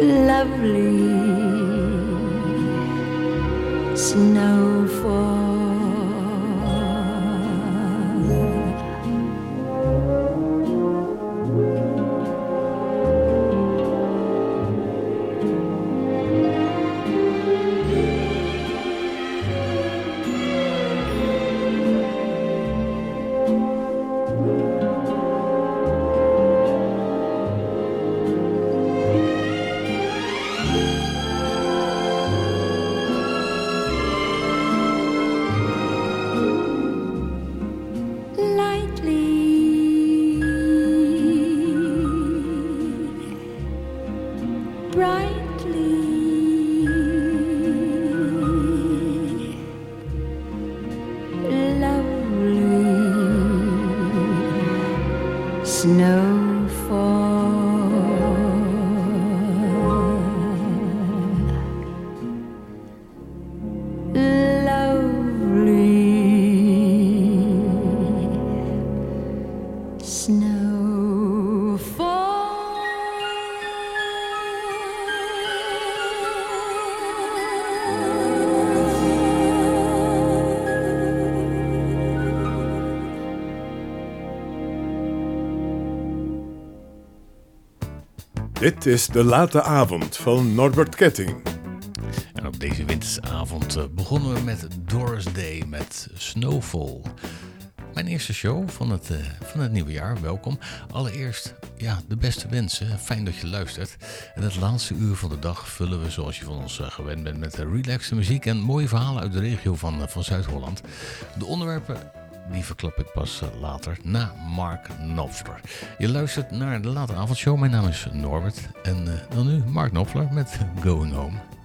lovely snowfall. Dit is de late avond van Norbert Ketting. En op deze wintersavond eh, begonnen we met Doris Day met Snowfall. Mijn eerste show van het, eh, van het nieuwe jaar, welkom. Allereerst, ja, de beste wensen. Fijn dat je luistert. En het laatste uur van de dag vullen we, zoals je van ons eh, gewend bent, met relaxte muziek en mooie verhalen uit de regio van, van Zuid-Holland. De onderwerpen, die verklap ik pas eh, later, na Mark Knopfler. Je luistert naar de late avondshow. Mijn naam is Norbert. En eh, dan nu Mark Knopfler met Going Home.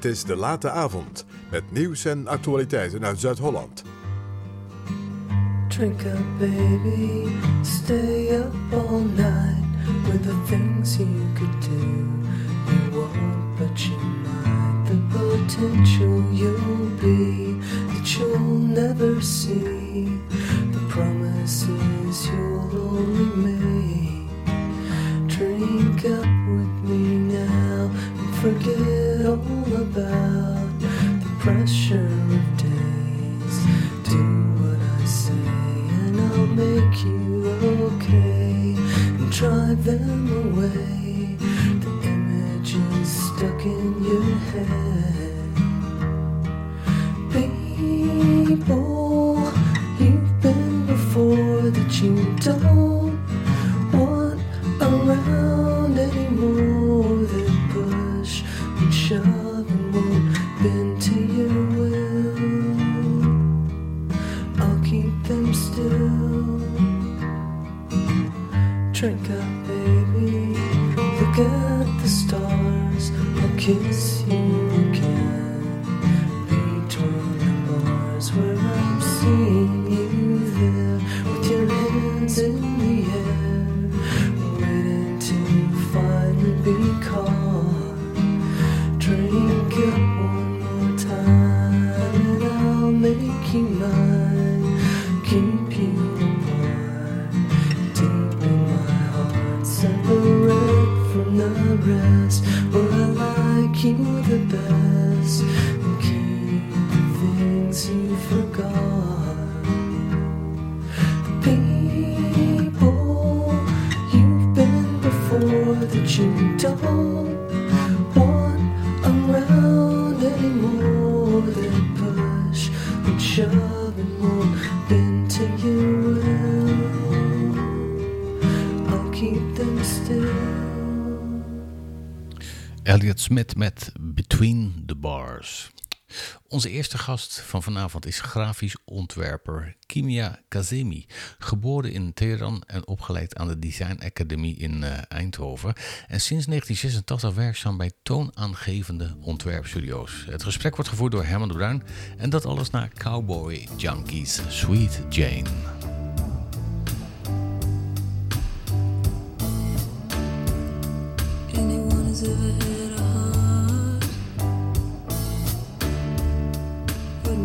Dit is De Late Avond met nieuws en actualiteiten uit Zuid-Holland. Drink up, baby. Stay up all night with the things you could do. You won't, but you might. The potential you'll be that you'll never see. Elliot Smit met Between the Bars. Onze eerste gast van vanavond is grafisch ontwerper Kimia Kazemi. Geboren in Teheran en opgeleid aan de Design Academy in eh, Eindhoven. En sinds 1986 werkzaam bij toonaangevende ontwerpstudio's. Het gesprek wordt gevoerd door Herman de Bruin. En dat alles naar Cowboy Junkies Sweet Jane.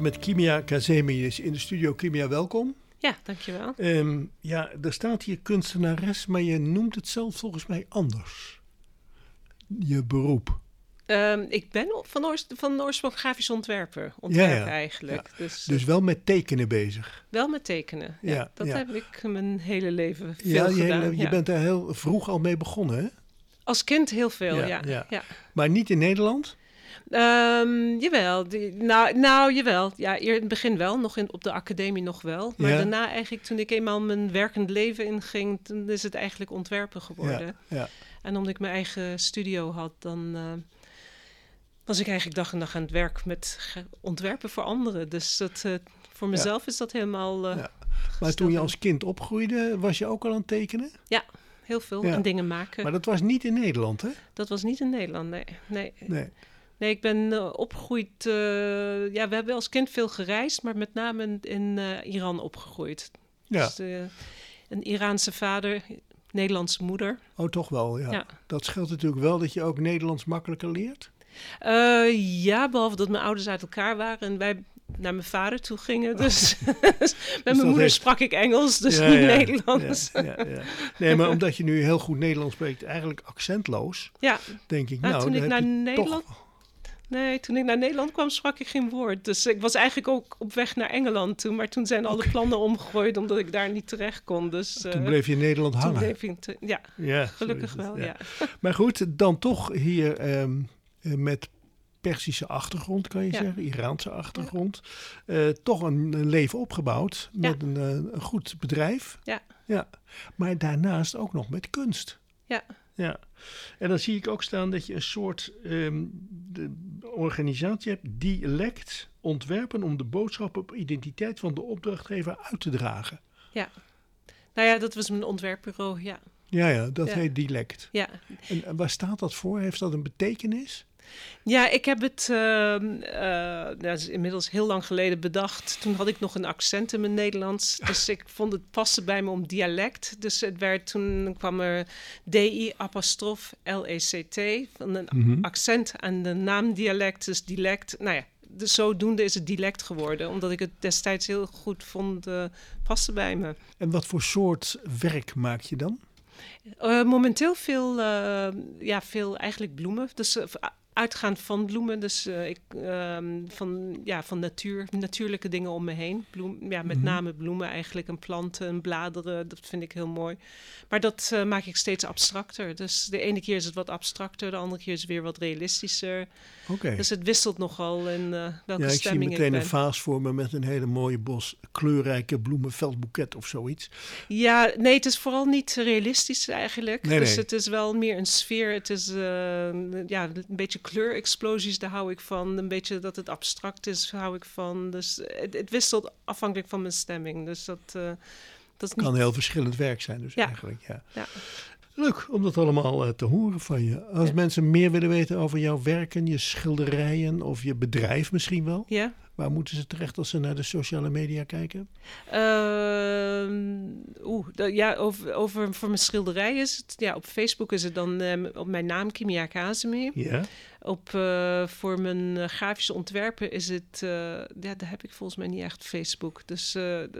praten met Kimia Kazemi. Is in de studio. Kimia, welkom. Ja, dankjewel. Ehm ja, er staat hier kunstenares, maar je noemt het zelf volgens mij anders. Je beroep. Ehm, ik ben van, oors van oorsprong grafisch ontwerper. Ontwerper Ja, ja. eigenlijk. Dus, Dus wel met tekenen bezig. wel met tekenen. Ja, Ja, dat ja. heb ik mijn hele leven veel Ja, je, gedaan. hele- je ja. bent daar heel vroeg al mee begonnen, hè? Als kind heel veel, Ja, ja. ja. ja. Maar niet in Nederland? Ehm, jawel, die, nou, nou jawel. Ja, in het begin wel, nog in, op de academie nog wel. Maar Ja. daarna eigenlijk, toen ik eenmaal mijn werkend leven inging, toen is het eigenlijk ontwerpen geworden. Ja, ja. En omdat ik mijn eigen studio had, dan eh, was ik eigenlijk dag en nacht aan het werk met ontwerpen voor anderen. Dus dat, eh, voor mezelf is dat helemaal eh, Ja. Maar toen je als kind opgroeide, was je ook al aan het tekenen? heel veel. Ja. En dingen maken. Maar dat was niet in Nederland, hè? Dat was niet in Nederland, nee. Nee, Nee. Nee ik ben eh, opgegroeid... eh, ja, we hebben als kind veel gereisd, maar met name in, in, eh, Iran opgegroeid. Ja. Dus, een Iraanse vader, Nederlandse moeder. Oh, toch wel, ja. Ja. Dat scheelt natuurlijk wel dat je ook Nederlands makkelijker leert. Ja, behalve dat mijn ouders uit elkaar waren en wij naar mijn vader toe gingen. Dus met mijn dat moeder heeft- sprak ik Engels, dus Ja, niet ja. Nederlands. Ja. Nee, maar omdat je nu heel goed Nederlands spreekt, eigenlijk accentloos, Ja, denk ik, Nou, nou, toen ik naar Nederland- toch... nee, toen ik naar Nederland kwam sprak ik geen woord. Dus ik was eigenlijk ook op weg naar Engeland toe. Maar toen zijn alle plannen omgegooid omdat ik daar niet terecht kon. Dus eh, Toen bleef je in Nederland toen hangen. bleef te- ja, gelukkig wel, ja. Maar goed, dan toch hier ehm, eh, met Persische achtergrond, kan je Ja. zeggen, Iraanse achtergrond. Eh, toch een, een leven opgebouwd met een, eh, een goed bedrijf. Ja. ja. Maar daarnaast ook nog met kunst. Ja. Ja. En dan zie ik ook staan dat je een soort ehm, de organisatie hebt, dialect ontwerpen om de boodschap op identiteit van de opdrachtgever uit te dragen. Nou ja, dat was mijn ontwerpbureau, ja. Ja, ja, dat Ja. heet dialect. ja. En waar staat dat voor? Heeft dat een betekenis? Ja, ik heb het ehm, eh, dat is inmiddels heel lang geleden bedacht. Toen had ik nog een accent in mijn Nederlands. Dus ik vond het passen bij me om dialect. Dus het werd, toen kwam er DI apostrof L-E-C-T. Van een Mhm. accent aan de naam dialect, dus dialect. Nou ja, dus zodoende is het dialect geworden. Omdat ik het destijds heel goed vond eh, passen bij me. En wat voor soort werk maak je dan? Eh, momenteel veel, ja, veel eigenlijk bloemen. Dus uitgaand van bloemen. Dus eh, ik, ehm, van, ja, van natuur, natuurlijke dingen om me heen. Bloem, ja, met Mhm. name bloemen eigenlijk. En planten en bladeren. Dat vind ik heel mooi. Maar dat eh, maak ik steeds abstracter. Dus de ene keer is het wat abstracter. De andere keer is het weer wat realistischer. Oké. Dus het wisselt nogal in eh, welke Ja, ik zie meteen ik een vaas voor me met een hele mooie bos kleurrijke bloemen, veldboeket of zoiets. Ja, nee, het is vooral niet realistisch eigenlijk. Nee, dus nee. het is wel meer een sfeer. Het is ja, een beetje kleurexplosies, daar hou ik van. Een beetje dat het abstract is, hou ik van. Dus het, het wisselt afhankelijk van mijn stemming. Dus dat, eh, dat niet... Kan heel verschillend werk zijn dus Ja. eigenlijk. Ja. Ja. Leuk om dat allemaal eh, te horen van je. Als Ja. mensen meer willen weten over jouw werken, je schilderijen of je bedrijf misschien wel. Waar moeten ze terecht als ze naar de sociale media kijken? Ehm, Oeh, ja, over, over voor mijn schilderij is het... Ja, op Facebook is het dan ehm, op mijn naam, Kimia Kazemi. Ja. Op, eh, voor mijn eh, grafische ontwerpen is het... eh, ja, daar heb ik volgens mij niet echt Facebook. Dus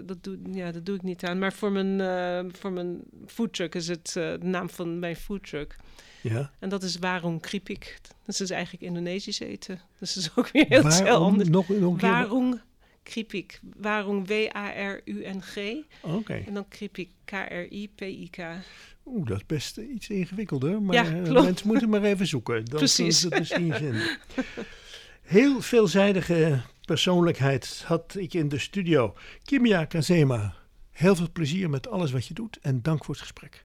dat, doe, ja, dat doe ik niet aan. Maar voor mijn, voor mijn foodtruck is het de naam van mijn foodtruck. Ja. En dat is Warung Kripik. Dat is eigenlijk Indonesisch eten. Dus dat is ook weer heel Waarom? snel anders. Nog, nog een keer? Warung Kripik. Warung W-A-R-U-N-G. Oké. En dan Kripik. K-R-I-P-I-K. Oeh, dat is best iets ingewikkelder. Maar Ja, eh, klopt. mensen moeten maar even zoeken. Dan Precies. het misschien vinden. Heel veelzijdige persoonlijkheid had ik in de studio. Kimia Kazema, heel veel plezier met alles wat je doet en dank voor het gesprek.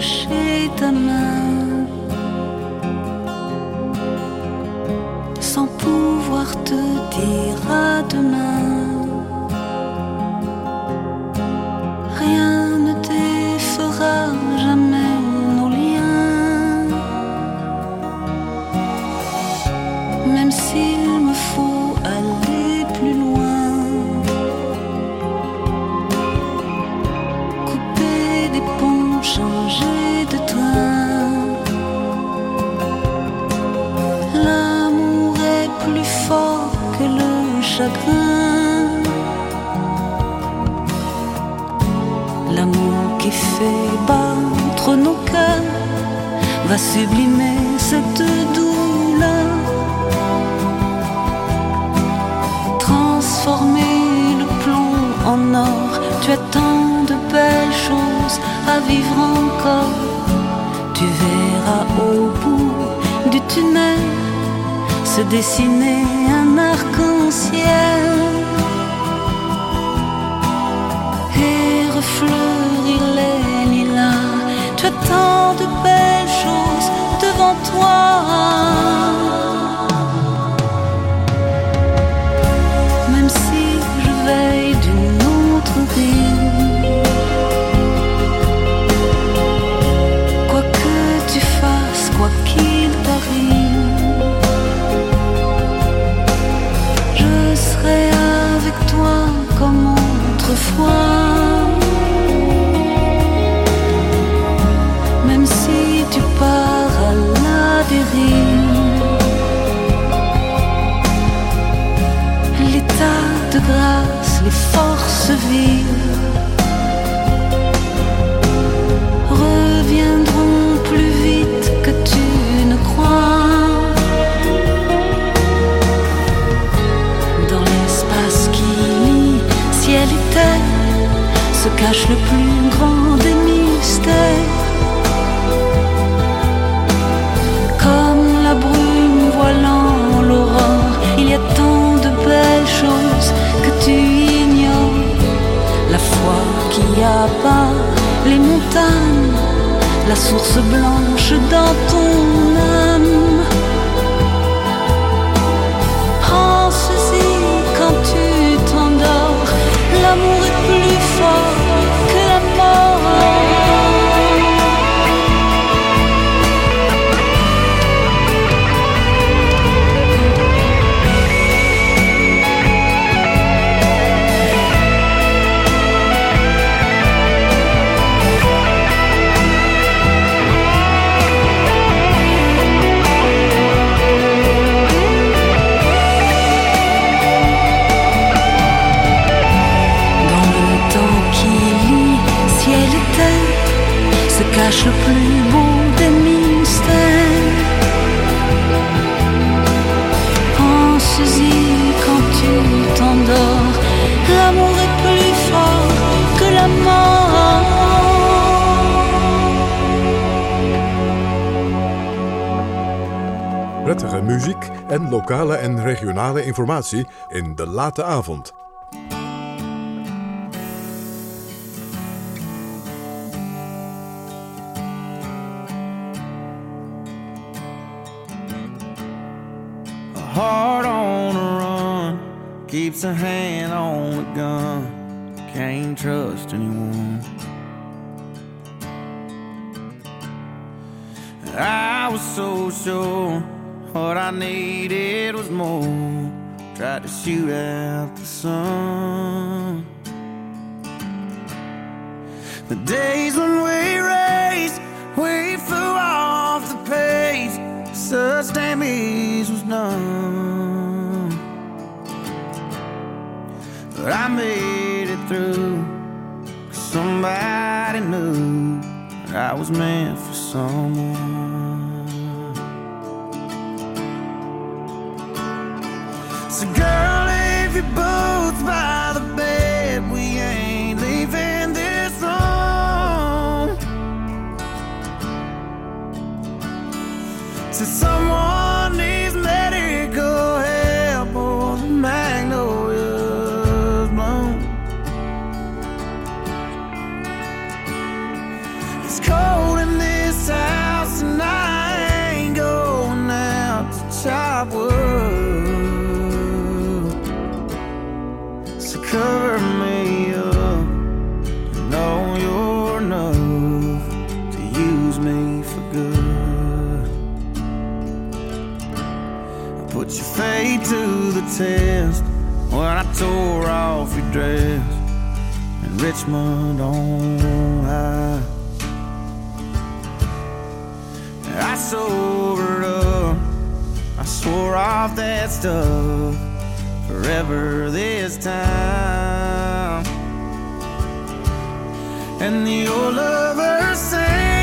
Lâcher ta main Sans pouvoir te dire à demain 心内。Plus grand des mystères. Comme la brume voilant l'aurore, il y a tant de belles choses que tu ignores. La foi qui abat les montagnes, la source blanche dans ton cache le plus beau des mystères. Pense-y quand tu t'endors, l'amour est plus fort que la mort. Prettige muziek en lokale en regionale informatie in de late avond. I was so sure what I needed was more. Tried to shoot out the sun. The days when we raced, we flew off the page. Such damage was done. But I made it through. 'cause somebody knew I was meant for someone. you both by Richmond on high. I sobered up. I swore off that stuff forever this time. And the old lover sang,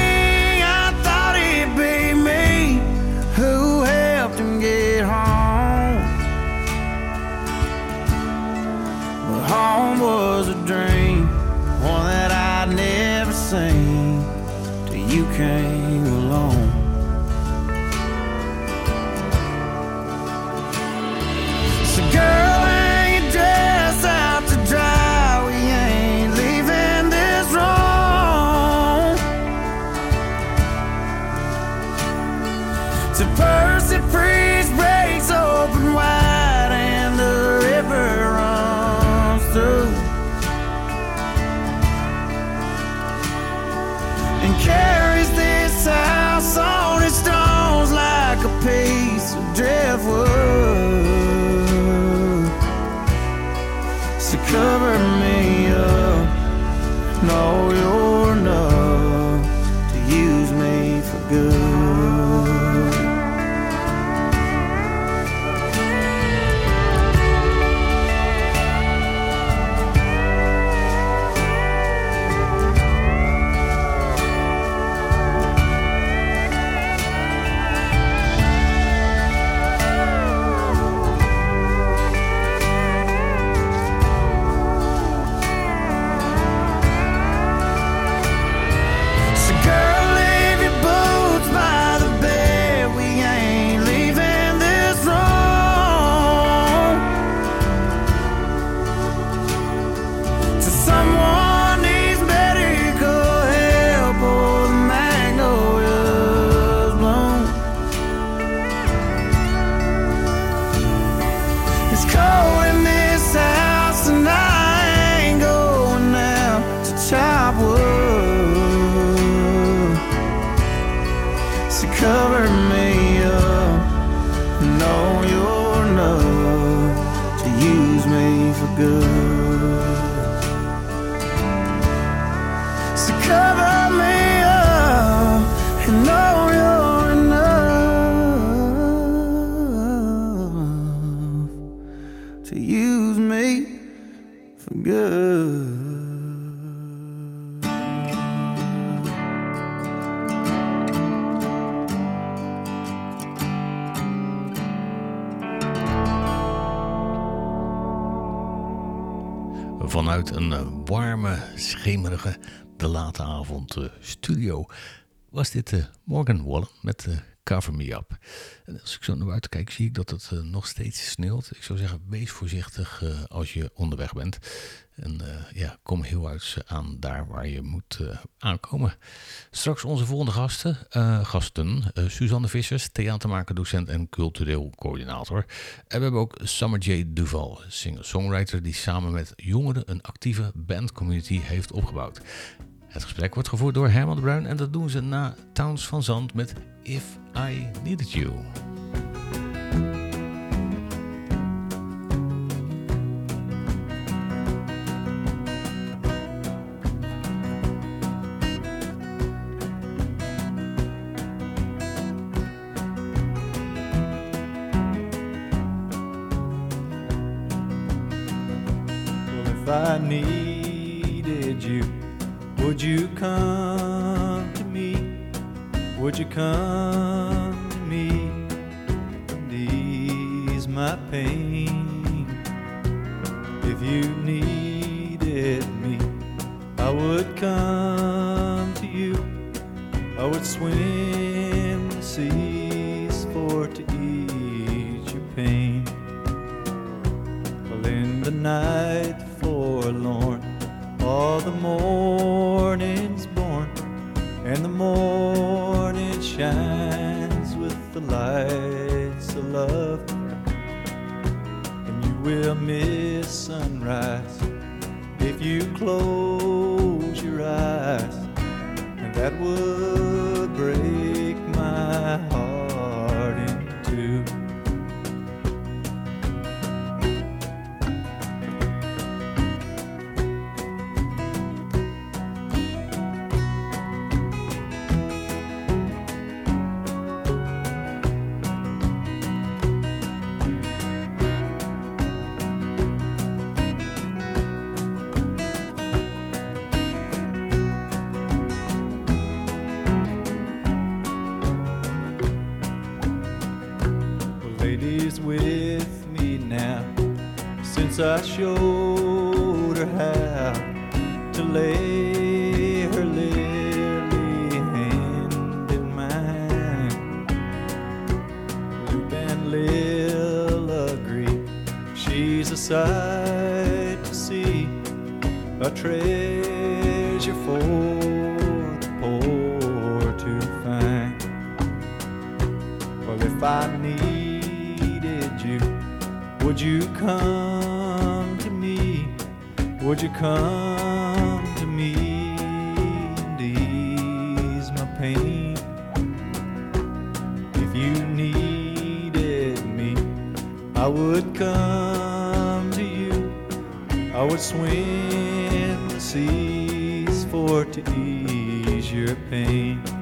de late avond eh, studio. Was dit eh, Morgan Wallen met eh, Cover Me Up. En als ik zo naar buiten kijk, zie ik dat het eh, nog steeds sneeuwt. Ik zou zeggen, wees voorzichtig eh, als je onderweg bent. En eh, ja, kom heel uit aan daar waar je moet aankomen. Straks onze volgende gasten, gasten Suzanne Vissers, theatermaker, docent en cultureel coördinator. En we hebben ook Summer J. Duval, singer-songwriter die samen met jongeren een actieve bandcommunity heeft opgebouwd. Het gesprek wordt gevoerd door Herman de Bruin en dat doen ze na Towns van Zand met If I Needed You. Well, if I needed you, would you come? Would you come to me and ease my pain? If you needed me, I would come to you. I would swim the seas for to ease your pain. Well, in the night forlorn, all the morning's lights of love. And you will miss sunrise if you close your eyes, and that would if I needed you, would you come to me? Would you come to me and ease my pain? If you needed me, I would come to you. I would swim the seas for to ease your pain.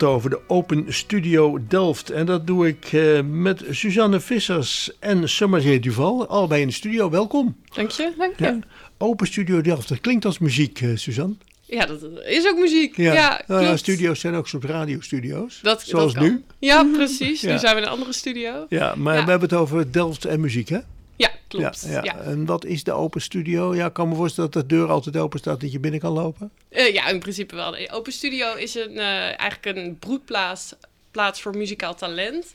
Praten over de Open Studio Delft. En dat doe ik eh, met Suzanne Vissers en Summerjee Duval. Allebei in de studio. Welkom. Dank je. Dank je. Ja. Ja, Open Studio Delft. Dat klinkt als muziek, eh, Suzanne. dat is ook muziek. Ja, Nou ja, klopt. studio's zijn ook soort radiostudio's. Dat, Zoals dat nu. Ja, precies. Ja. Nu zijn we in een andere studio. Ja, maar Ja. we hebben het over Delft en muziek, hè? Ja, klopt. Ja, ja. Ja, En wat is de Open Studio? Ja, ik kan me voorstellen dat de deur altijd open staat, dat je binnen kan lopen. Eh, ja in principe wel. De Open Studio is een, eh, eigenlijk een broedplaats plaats voor muzikaal talent.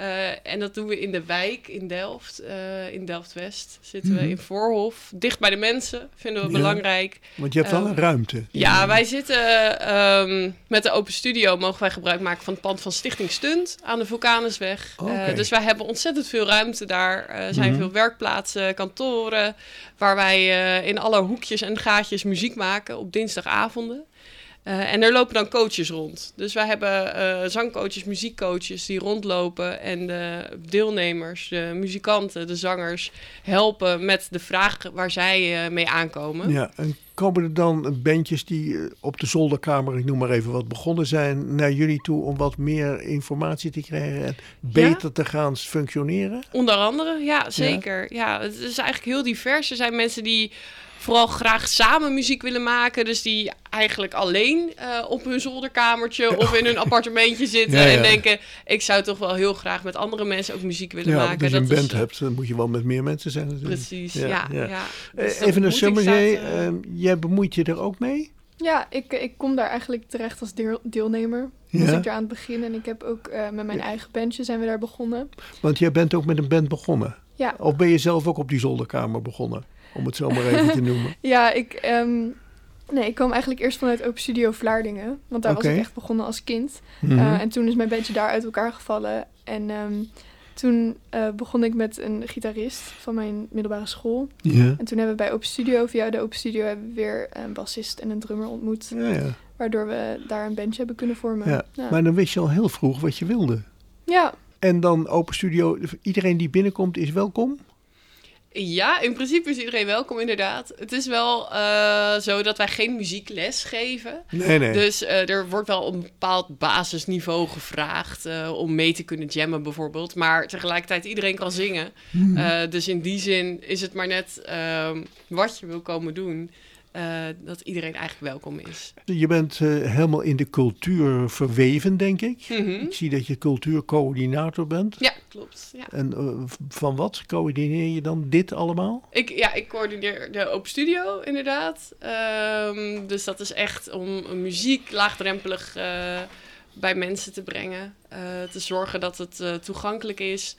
Eh, en dat doen we in de wijk in Delft, eh, in Delft-West. Zitten we in Voorhof, dicht bij de mensen, vinden we Mhm. Ja. belangrijk. Want je hebt wel Ehm, een ruimte. Ja, wij zitten ehm, met de Open Studio mogen wij gebruik maken van het pand van Stichting Stunt aan de Vulkanusweg. Eh, dus wij hebben ontzettend veel ruimte daar. Er zijn Mhm. veel werkplaatsen, kantoren, waar wij in alle hoekjes en gaatjes muziek maken op dinsdagavonden. Eh, en er lopen dan coaches rond. Dus wij hebben eh, zangcoaches, muziekcoaches die rondlopen. En de deelnemers, de muzikanten, de zangers helpen met de vraag waar zij eh, mee aankomen. Ja, en komen er dan bandjes die op de zolderkamer, ik noem maar even wat, begonnen zijn, naar jullie toe om wat meer informatie te krijgen en beter te gaan functioneren? Onder andere, ja, zeker. Ja. het is eigenlijk heel divers. Er zijn mensen die vooral graag samen muziek willen maken. Dus die eigenlijk alleen eh, op hun zolderkamertje of in hun appartementje zitten. Ja, ja. En denken, ik zou toch wel heel graag met andere mensen ook muziek willen Ja, maken. als je een Dat is, band hebt, dan moet je wel met meer mensen zijn natuurlijk. Precies, ja. ja, ja. ja. Eh, Dus Even een summary, eh, ehm, jij bemoeit je er ook mee? Ja, ik, ik kom daar eigenlijk terecht als deel- deelnemer. Ja. Was ik er aan het begin en ik heb ook eh, met mijn eigen bandje zijn we daar begonnen. Want jij bent ook met een band begonnen. Ja, Of ben je zelf ook op die zolderkamer begonnen? Om het zo maar even te noemen. ja ik, ehm, nee, ik kwam eigenlijk eerst vanuit Open Studio Vlaardingen. Want daar was ik echt begonnen als kind. Mhm. Eh, en toen is mijn bandje daar uit elkaar gevallen. En ehm, toen eh, begon ik met een gitarist van mijn middelbare school. ja. En toen hebben we bij Open Studio, via de Open Studio, hebben we weer een bassist en een drummer ontmoet. Ja, ja. Waardoor we daar een bandje hebben kunnen vormen. ja. Ja. Maar dan wist je al heel vroeg wat je wilde. ja, En dan open studio, iedereen die binnenkomt is welkom? Ja, in principe is iedereen welkom, inderdaad. Het is wel eh, zo dat wij geen muziekles geven. Nee, nee. Dus eh, er wordt wel een bepaald basisniveau gevraagd eh, om mee te kunnen jammen bijvoorbeeld. Maar tegelijkertijd iedereen kan zingen. Eh, dus in die zin is het maar net ehm, wat je wil komen doen. Eh, dat iedereen eigenlijk welkom is. Je bent eh, helemaal in de cultuur verweven, denk ik. Mhm. Ik zie dat je cultuurcoördinator bent. Ja, klopt. Ja. En eh, van wat coördineer je dan dit allemaal? Ik, ja, ik coördineer de Open Studio, inderdaad. Ehm, dus dat is echt om muziek laagdrempelig bij mensen te brengen. te zorgen dat het toegankelijk is.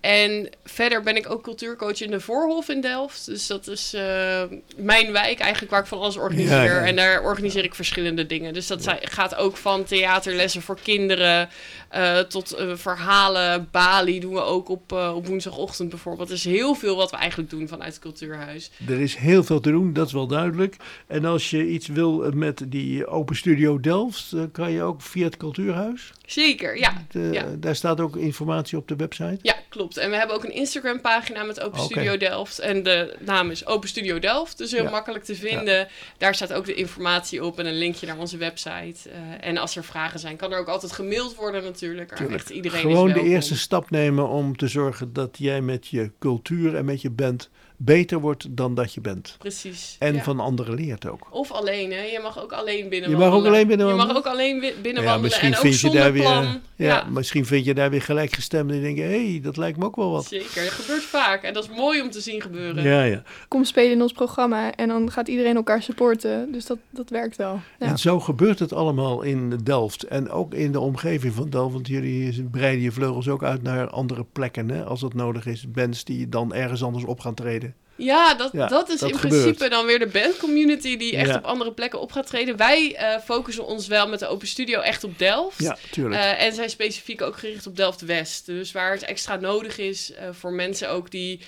En verder ben ik ook cultuurcoach in de Voorhof in Delft. Dus dat is eh, mijn wijk eigenlijk waar ik van alles organiseer. Ja, ja. En daar organiseer ik verschillende dingen. Dus dat gaat ook van theaterlessen voor kinderen eh, tot eh, verhalen. Bali doen we ook op, eh, op woensdagochtend bijvoorbeeld. Er is heel veel wat we eigenlijk doen vanuit het cultuurhuis. Er is heel veel te doen, dat is wel duidelijk. En als je iets wil met die Open Studio Delft, kan je ook via het Cultuurhuis. Zeker, ja. De- ja. Daar staat ook informatie op de website. Ja, klopt. En we hebben ook een Instagram pagina met Open Oké. Studio Delft. En de naam is Open Studio Delft. Dus heel Ja. makkelijk te vinden. Daar staat ook de informatie op en een linkje naar onze website. En als er vragen zijn, kan er ook altijd gemaild worden natuurlijk. Tuurlijk. Echt, iedereen is Gewoon de eerste stap nemen om te zorgen dat jij met je cultuur en met je band beter wordt dan dat je bent. Precies. En ja. van anderen leert ook. Of alleen, hè. Je mag ook alleen binnen Je mag ook alleen binnen Je mag wandelen? ook alleen binnen Ja, misschien en ook vind je daar weer, ja, Ja, misschien vind je daar weer gelijkgestemden en denk je, hé, hey, dat lijkt me ook wel wat. zeker. Dat gebeurt vaak. En dat is mooi om te zien gebeuren. Ja, ja. Kom spelen in ons programma en dan gaat iedereen elkaar supporten. Dus dat, dat werkt wel. Ja. En zo gebeurt het allemaal in Delft en ook in de omgeving van Delft. Want jullie breiden je vleugels ook uit naar andere plekken, hè, als dat nodig is. Bands die dan ergens anders op gaan treden. Ja, dat, Ja, dat is dat in gebeurt. principe dan weer de bandcommunity die echt Ja. op andere plekken op gaat treden. Wij eh, focussen ons wel met de Open Studio echt op Delft. Ja, tuurlijk. Eh, en zijn specifiek ook gericht op Delft-West. Dus waar het extra nodig is eh, voor mensen ook die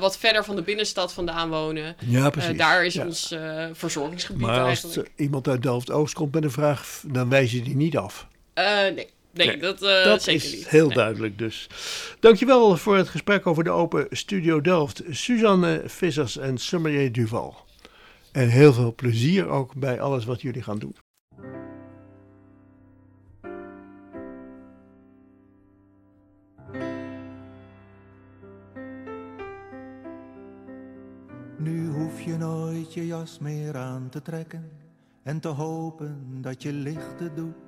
wat verder van de binnenstad vandaan wonen. ja, precies. Daar is Ja. ons eh, verzorgingsgebied Maar als iemand uit Delft-Oost komt met een vraag, dan wijs je die niet af. Nee, nee, Nee, dat, eh, dat zeker is niet. heel Nee. duidelijk dus. Dankjewel voor het gesprek over de Open Studio Delft. Suzanne Vissers en Sommelier Duval. En heel veel plezier ook bij alles wat jullie gaan doen. Nu hoef je nooit je jas meer aan te trekken en te hopen dat je lichten doet.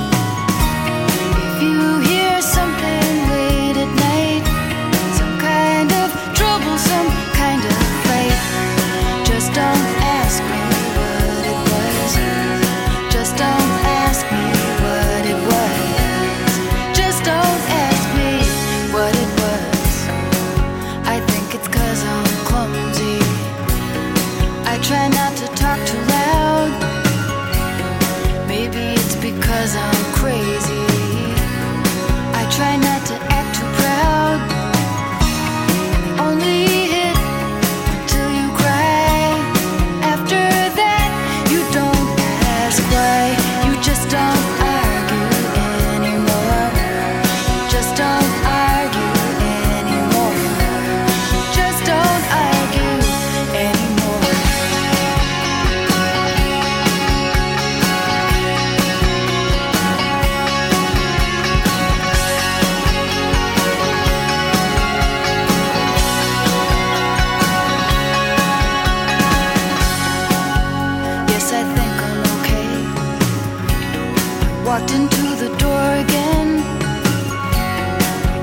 Walked into the door again.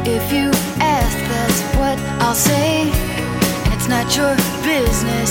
If you ask, that's what I'll say. And it's not your business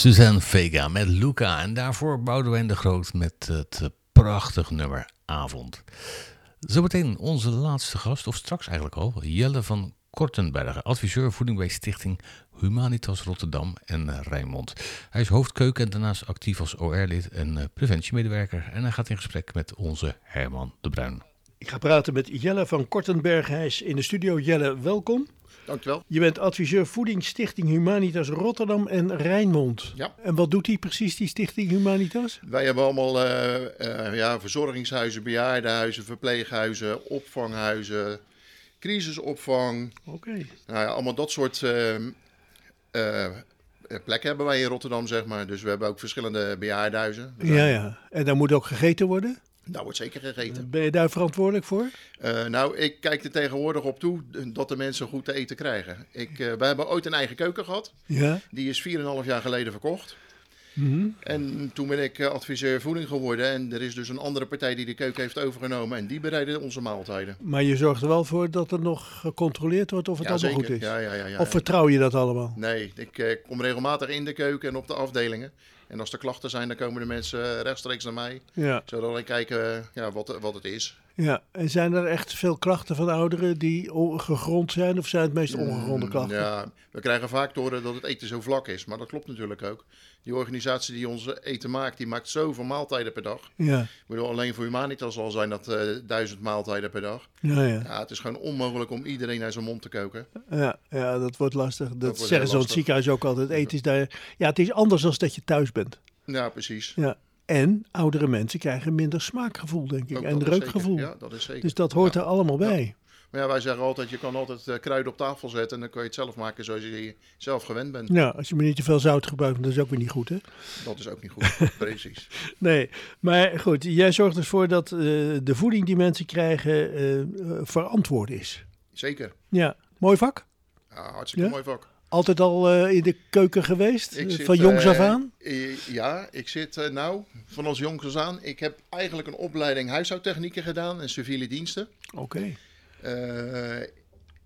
Suzanne Vega met Luca. En daarvoor Boudewijn de Groot met het prachtig nummer Avond. Zometeen onze laatste gast, of straks eigenlijk al, Jelle van Kortenbergen, adviseur voeding bij Stichting Humanitas Rotterdam en Rijnmond. Hij is hoofdkeuken en daarnaast actief als OR-lid en eh, preventiemedewerker. En hij gaat in gesprek met onze Herman de Bruin. Ik ga praten met Jelle van Kortenberg. Hij is in de studio. Jelle, welkom. Dankjewel. Je bent adviseur voeding Stichting Humanitas Rotterdam en Rijnmond. Ja. En wat doet die precies, die Stichting Humanitas? Wij hebben allemaal eh, eh, ja, verzorgingshuizen, bejaardenhuizen, verpleeghuizen, opvanghuizen, crisisopvang. Oké. Nou ja, allemaal dat soort eh, plekken hebben wij in Rotterdam, zeg maar. Dus we hebben ook verschillende bejaardenhuizen. Ja, ja. En daar moet ook gegeten worden? Daar wordt zeker gegeten. Ben je daar verantwoordelijk voor? Eh, nou, ik kijk er tegenwoordig op toe dat de mensen goed te eten krijgen. Ik, eh, wij hebben ooit een eigen keuken gehad. Ja. Die is 4,5 jaar geleden verkocht. Mhm. En toen ben ik eh, adviseur voeding geworden. En er is dus een andere partij die de keuken heeft overgenomen. En die bereiden onze maaltijden. Maar je zorgt er wel voor dat er nog gecontroleerd wordt of het Ja, allemaal zeker. goed is? Ja, ja, ja, ja. Of vertrouw je dat allemaal? Nee, ik eh, kom regelmatig in de keuken en op de afdelingen. En als er klachten zijn, dan komen de mensen rechtstreeks naar mij. Ja. Zodat ik kijk eh, ja, wat, wat het is. Ja, en zijn er echt veel klachten van ouderen die gegrond zijn of zijn het meest ongegronde Mm, klachten? Ja, we krijgen vaak te horen dat het eten zo vlak is. Maar dat klopt natuurlijk ook. Die organisatie die ons eten maakt, die maakt zoveel maaltijden per dag. Ja. Ik bedoel, alleen voor Humanitas al zijn dat eh, duizend maaltijden per dag. Ja, ja. Ja, het is gewoon onmogelijk om iedereen naar zijn mond te koken. Ja, ja, dat wordt lastig. Dat, zeggen ze het ziekenhuis ook altijd. Eten is daar... Ja, het is anders dan dat je thuis bent. Ja, precies. Ja. En oudere mensen krijgen minder smaakgevoel, denk ik. Ook en reukgevoel. zeker. Ja, dat is zeker. Dus dat hoort er allemaal bij. Maar ja, wij zeggen altijd, je kan altijd eh, kruiden op tafel zetten en dan kan je het zelf maken zoals je zelf gewend bent. Ja, als je maar niet te veel zout gebruikt, dat is ook weer niet goed, hè? Dat is ook niet goed, precies. Nee, maar goed, jij zorgt ervoor dat eh, de voeding die mensen krijgen eh, verantwoord is. Zeker. Ja, mooi vak. Ja, hartstikke Ja? mooi vak. Altijd al eh, in de keuken geweest, zit, van jongs af eh, aan? ja, ik zit eh, nou van als jongs af aan. Ik heb eigenlijk een opleiding huishoudtechnieken gedaan en civiele diensten. Oké.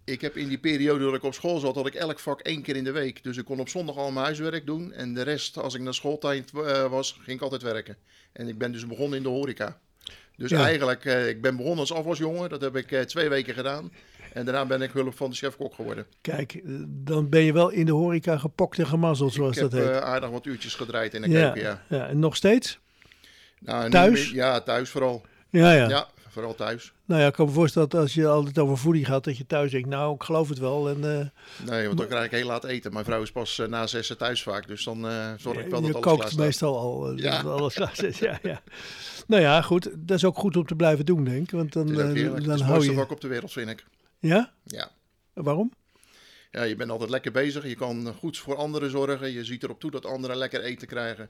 Ik heb in die periode dat ik op school zat, had ik elk vak één keer in de week. Dus ik kon op zondag al mijn huiswerk doen. En de rest, als ik naar schooltijd was, ging ik altijd werken. En ik ben dus begonnen in de horeca. Dus Ja. eigenlijk, ik ben begonnen als afwasjongen. Dat heb ik twee weken gedaan. En daarna ben ik hulp van de chefkok geworden. Kijk, eh, dan ben je wel in de horeca gepokt en gemazzeld, zoals ik heb dat heet. eh, aardig wat uurtjes gedraaid in de ja, keuken, ja. ja, en nog steeds? Nou, Thuis? ja, thuis vooral. Ja, ja. Ja, vooral thuis. Nou ja, ik kan me voorstellen dat als je altijd over voeding gaat, dat je thuis denkt, nou, ik geloof het wel. En, eh, Nee, want dan krijg ik heel laat eten. Mijn vrouw is pas eh, na zessen thuis vaak. Dus dan zorg ik wel dat je alles klaar kookt meestal al. Ja. alles klaar zit. Ja, ja. Nou ja, goed. Dat is ook goed om te blijven doen, denk ik. Want dan, is ook dan is hou je... vak op de wereld, vind ik. Ja? Ja. Waarom? Ja, je bent altijd lekker bezig. Je kan goed voor anderen zorgen. Je ziet erop toe dat anderen lekker eten krijgen.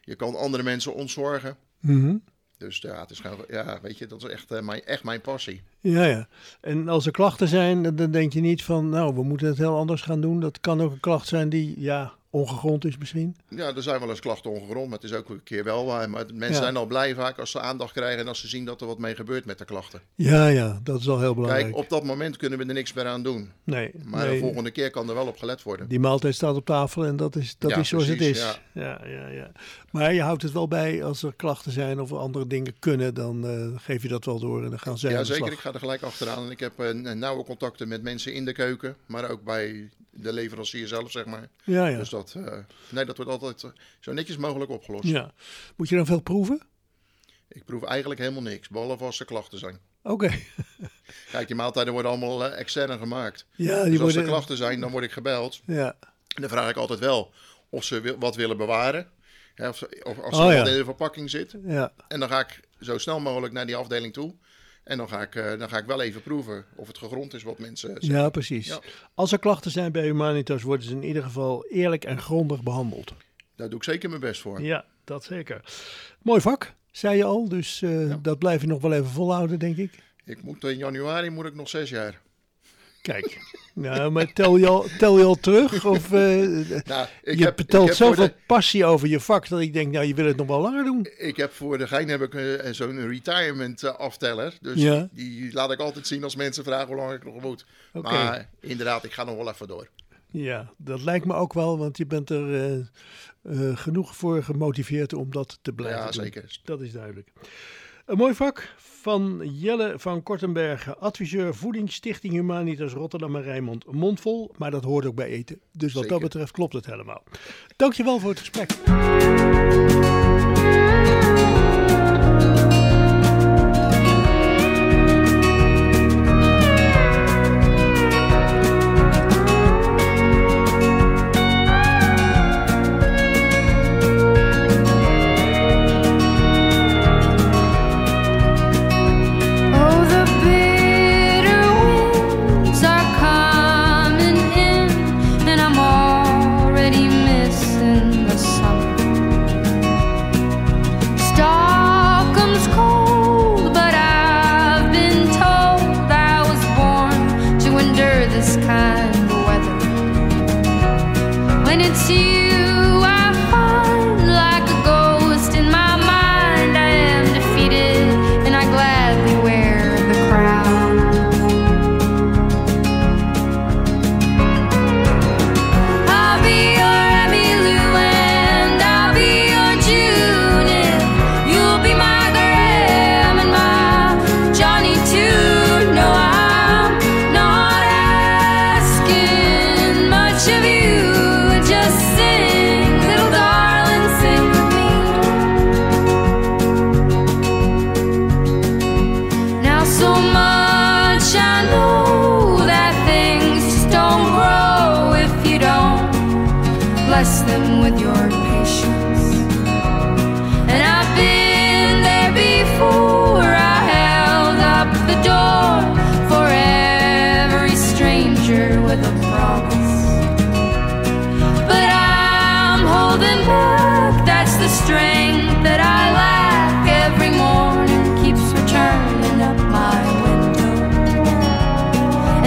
Je kan andere mensen ontzorgen. Mhm. Dus ja, het is gewoon, ja, weet je, dat is echt, eh, mijn, echt mijn passie. Ja, ja. En als er klachten zijn, dan denk je niet van, nou, we moeten het heel anders gaan doen. Dat kan ook een klacht zijn die, ja, ongegrond is misschien. Ja, er zijn wel eens klachten ongegrond, maar het is ook een keer wel waar. Maar mensen Ja. zijn al blij vaak als ze aandacht krijgen en als ze zien dat er wat mee gebeurt met de klachten. Ja, ja, dat is al heel belangrijk. Kijk, op dat moment kunnen we er niks meer aan doen. Nee, Maar nee. de volgende keer kan er wel op gelet worden. Die maaltijd staat op tafel en dat is, dat Ja, is zoals het is. Ja. Ja, ja, Maar je houdt het wel bij als er klachten zijn of er andere dingen kunnen, dan eh, geef je dat wel door en dan gaan zij Ja, aan de zeker. slag. Ik ga er gelijk achteraan. En ik heb een nauwe contacten met mensen in de keuken, maar ook bij de leverancier zelf, zeg maar. Ja, ja. Dus dat, eh, nee, dat wordt altijd eh, zo netjes mogelijk opgelost. Ja. Moet je dan veel proeven? Ik proef eigenlijk helemaal niks, behalve als er klachten zijn. Oké. Kijk, die maaltijden worden allemaal eh, extern gemaakt. Ja, die dus als worden- er klachten zijn, dan word ik gebeld. Ja. En dan vraag ik altijd wel of ze wil- wat willen bewaren. Hè, of, ze- of als Oh, ja. wat in de verpakking zit. Ja. En dan ga ik zo snel mogelijk naar die afdeling toe. En dan ga ik, eh, dan ga ik wel even proeven of het gegrond is wat mensen zeggen. Ja, precies. Ja. Als er klachten zijn bij Humanitas, worden ze in ieder geval eerlijk en grondig behandeld. Daar doe ik zeker mijn best voor. Ja, dat zeker. Mooi vak, zei je al. Dus eh, dat blijf je nog wel even volhouden, denk ik. Ik moet in januari moet ik nog zes jaar. Kijk, nou, maar tel je al, tel je al terug? Of, eh, nou, je heb, vertelt zoveel passie over je vak dat ik denk, nou, je wil het nog wel langer doen. Ik heb voor de gein heb ik eh, zo'n retirement eh, afteller, Dus die, laat ik altijd zien als mensen vragen hoe lang ik nog moet. Maar inderdaad, ik ga nog wel even door. Ja, dat lijkt me ook wel, want je bent er genoeg voor gemotiveerd om dat te blijven ja, doen. zeker. Dat is duidelijk. Een mooi vak van Jelle van Kortenbergen, adviseur voeding Stichting Humanitas Rotterdam en Rijnmond. Mondvol, maar dat hoort ook bij eten. Dus wat dat betreft klopt het helemaal. Dankjewel voor het gesprek.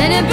and it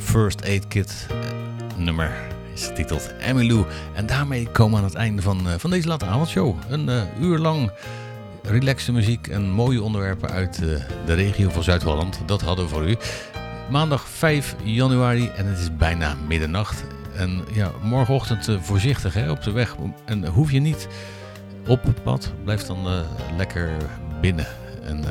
First Aid Kit eh, nummer is getiteld Emilou. En daarmee komen we aan het einde van, eh, van deze late avondshow. Een eh, uur lang relaxte muziek en mooie onderwerpen uit de regio van Zuid-Holland. Dat hadden we voor u. Maandag 5 januari en het is bijna middernacht. En ja, morgenochtend voorzichtig hè, op de weg. En hoef je niet op pad. Blijf dan lekker binnen. En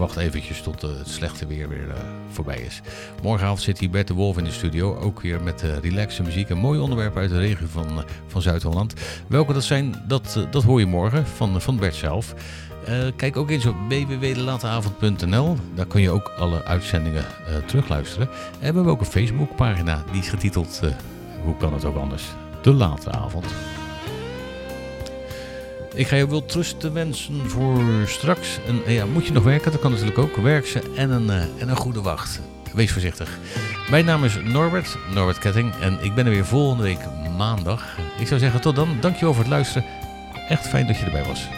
wacht eventjes tot eh, het slechte weer weer eh, voorbij is. Morgenavond zit hier Bert de Wolf in de studio. Ook weer met uh, relaxe muziek en mooie onderwerpen uit de regio van, eh, van Zuid-Holland. Welke dat zijn, dat, eh, dat hoor je morgen van, van Bert zelf. Eh, kijk ook eens op www.delateavond.nl. Daar kun je ook alle uitzendingen eh, terugluisteren. En we hebben ook een Facebookpagina. Die is getiteld, eh, hoe kan het ook anders, De Late Avond. Ik ga je wel trusten wensen voor straks. Eh, ja, moet je nog werken? Dat kan natuurlijk ook. Werk ze en een, eh, en een goede wacht. Wees voorzichtig. Mijn naam is Norbert, Norbert Ketting. En ik ben er weer volgende week maandag. Ik zou zeggen tot dan. Dankjewel voor het luisteren. Echt fijn dat je erbij was.